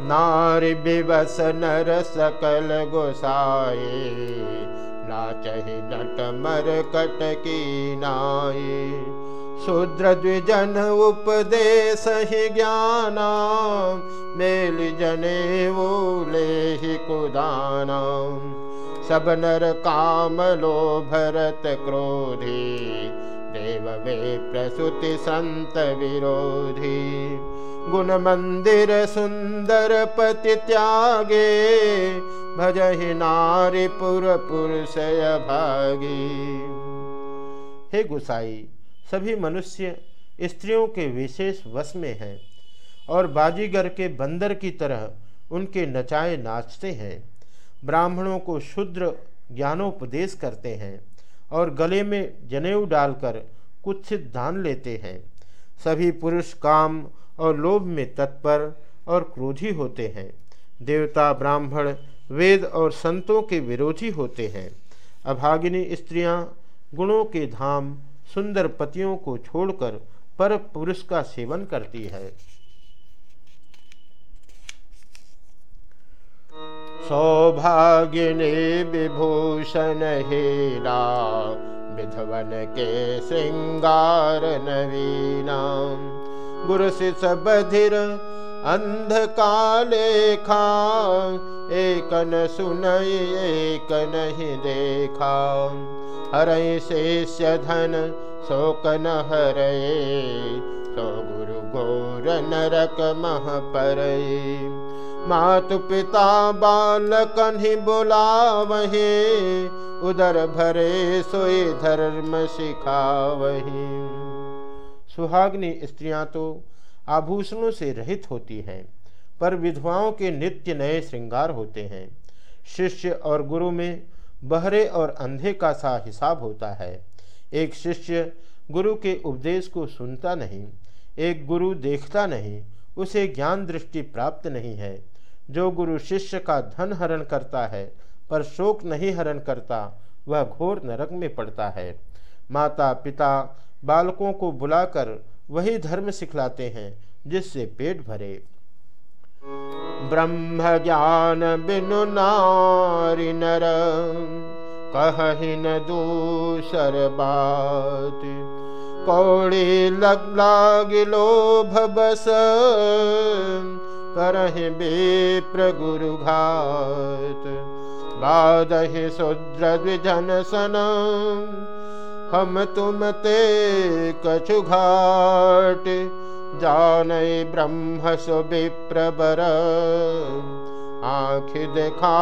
नारी विवस नर सकल गोसाए नाचहि नट मर कट की नाये शूद्र द्विजन उपदेश ही ज्ञाना मेल जने वो ले कुदाना सब नर काम लो भरत क्रोधी देव वे प्रसुति संत विरोधी। गुण मंदिर सुंदर पति त्यागे, भजहि नारी पुर पुरुष भागी। हे गुसाई, सभी मनुष्य स्त्रियों के विशेष वश में हैं और बाजीगर के बंदर की तरह उनके नचाए नाचते हैं। ब्राह्मणों को शुद्र ज्ञानोपदेश करते हैं और गले में जनेऊ डालकर कुछ दान लेते हैं। सभी पुरुष काम और लोभ में तत्पर और क्रोधी होते हैं। देवता, ब्राह्मण, वेद और संतों के विरोधी होते हैं। अभागिनी स्त्रियाँ गुणों के धाम, सुंदर पतियों को छोड़कर पर पुरुष का सेवन करती है। सौभाग्यने विभूषण हेरा विधवन के श्रृंगार नवीना गुरु शिष बधिर अंधकाले खा एक नहीं देखा। हर शेष्य धन शोक न हरे सो गुरु गोर नरक मह पर मातु पिता बालक ही बुला वही उदर भरे सोई धर्म सिखा वही सुहाग्नि स्त्रियाँ तो आभूषणों से रहित होती हैं, पर विधवाओं के नित्य नए श्रृंगार होते हैं। शिष्य और गुरु में बहरे और अंधे का सा हिसाब होता है। एक शिष्य गुरु के उपदेश को सुनता नहीं, एक गुरु देखता नहीं, उसे ज्ञान दृष्टि प्राप्त नहीं है। जो गुरु शिष्य का धन हरण करता है पर शोक नहीं हरण करता, वह घोर नरक में पड़ता है। माता, पिता, बालकों को बुलाकर वही धर्म सिखलाते हैं, जिससे पेट भरे। ब्रह्म ज्ञान बिनु नारी नर, कही न दूसर बात। कौड़ी लग लाग लोभ बस, करहि बेप्र गुरु घात। बादहि शुद्र द्विजन सन हम तुम ते कछु घाट जान ब्रह्म सो विप्रबर आँख देखा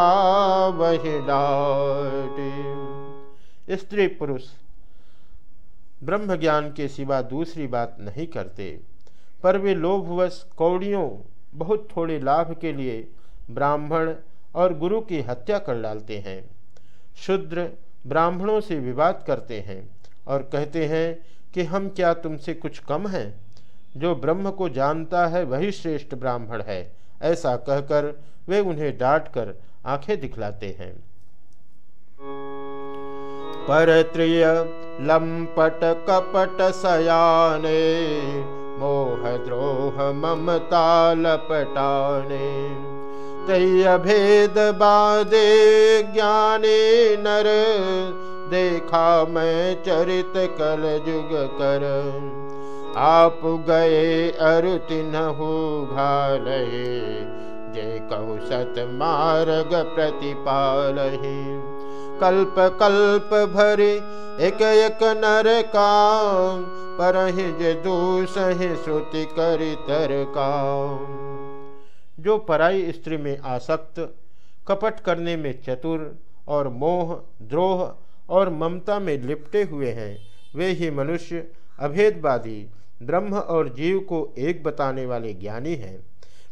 वही डाट। स्त्री पुरुष ब्रह्म ज्ञान के सिवा दूसरी बात नहीं करते। पर वे लोभवश कौड़ियों, बहुत थोड़े लाभ के लिए ब्राह्मण और गुरु की हत्या कर डालते हैं। शुद्र ब्राह्मणों से विवाद करते हैं और कहते हैं कि हम क्या तुमसे कुछ कम हैं? जो ब्रह्म को जानता है वही श्रेष्ठ ब्राह्मण है। ऐसा कहकर वे उन्हें डांट कर आँखें दिखलाते हैं। परत्रिय लंपट कपट सयाने, मोह द्रोह ममता लपटाने। तय भेद बादे ज्ञाने नर, देखा मैं चरित कल जुग कर। आप गए अरुति हो घालहे, जे कहु सत मार्ग प्रतिपाल कल्प कल्प भरे एक एक नर काम पर दूसहि श्रुति करि तर काम। जो पराई स्त्री में आसक्त, कपट करने में चतुर और मोह, द्रोह और ममता में लिपटे हुए हैं, वे ही मनुष्य, अभेदवादी, ब्रह्म और जीव को एक बताने वाले ज्ञानी हैं।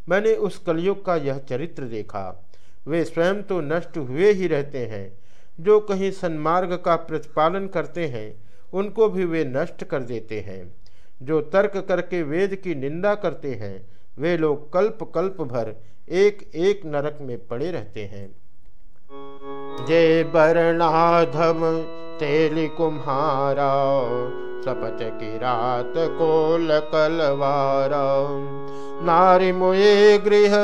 मैंने उस कलयुग का यह चरित्र देखा। वे स्वयं तो नष्ट हुए ही रहते हैं। जो कहीं सन्मार्ग का प्रतिपालन करते हैं, उनको भी वे नष्ट कर देते हैं। जो तर्क करके वेद की निंदा करते हैं वे लोग कल्प कल्प भर एक एक नरक में पड़े रहते हैं। जय बरनाधम, तेली कुम्हारा सपच की रात कोल कलवार। नारी मुए गृह,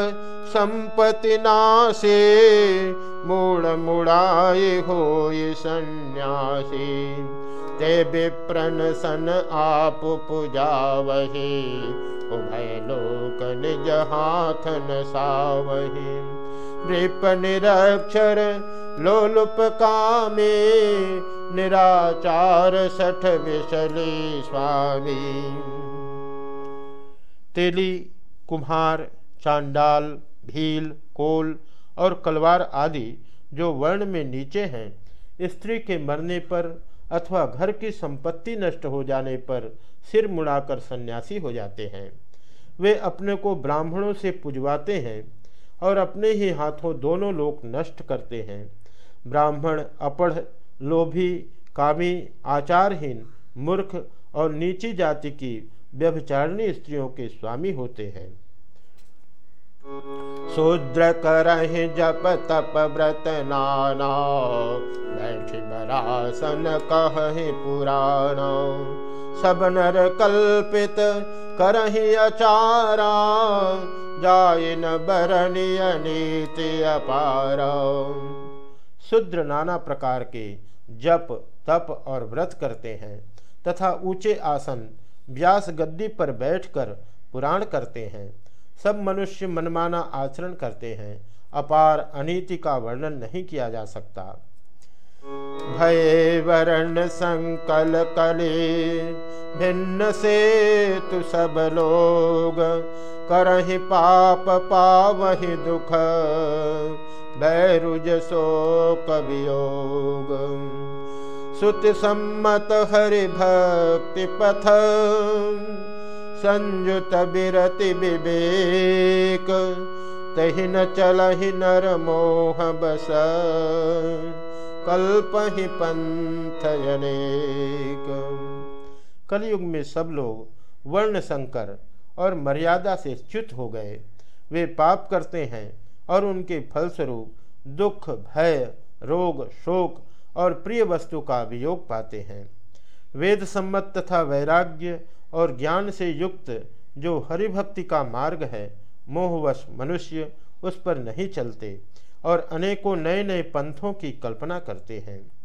संपत्ति नासे मूड़ मुड़ाए हो सन्यासी। ते विप्रन सन आप पूजा वही उभय लोक निज हाथन सावही। नृप निरक्षर लोलुप कामे, निराचार सठ विशली स्वामी। तेली, कुम्हार, चांडाल, भील, कोल और कलवार आदि जो वर्ण में नीचे हैं, स्त्री के मरने पर अथवा घर की संपत्ति नष्ट हो जाने पर सिर मुड़ाकर सन्यासी हो जाते हैं। वे अपने को ब्राह्मणों से पुजवाते हैं और अपने ही हाथों दोनों लोग नष्ट करते हैं। ब्राह्मण, अपढ़, लोभी, कामी, आचारहीन, मूर्ख और नीची जाति की व्यभिचारिणी स्त्रियों के स्वामी होते हैं। शूद्र कर जप तप व्रत नाना, बैठ बरासन कह पुराण। सब नर कल्पित करहि अचारा, जाय न बरनिय नीति अपार। शूद्र नाना प्रकार के जप, तप और व्रत करते हैं तथा ऊँचे आसन, व्यास गद्दी पर बैठकर पुराण करते हैं। सब मनुष्य मनमाना आचरण करते हैं। अपार अनीति का वर्णन नहीं किया जा सकता। भय वर्ण संकल कले भिन्न से तु सब लोग करहि पाप पावहि दुख सुत सम्मत हरि भक्ति पथ संयुत बिरति विवेक तहि न चलहि नर मोह बस कल्प ही पंथ कलयुग में सब लोग वर्ण संकर और मर्यादा से च्युत हो गए। वे पाप करते हैं और उनके फलस्वरूप दुख, भय, रोग, शोक और प्रिय वस्तु का वियोग पाते हैं। वेद सम्मत तथा वैराग्य और ज्ञान से युक्त जो हरिभक्ति का मार्ग है, मोहवश मनुष्य उस पर नहीं चलते। और अनेकों नए नए पंथों की कल्पना करते हैं।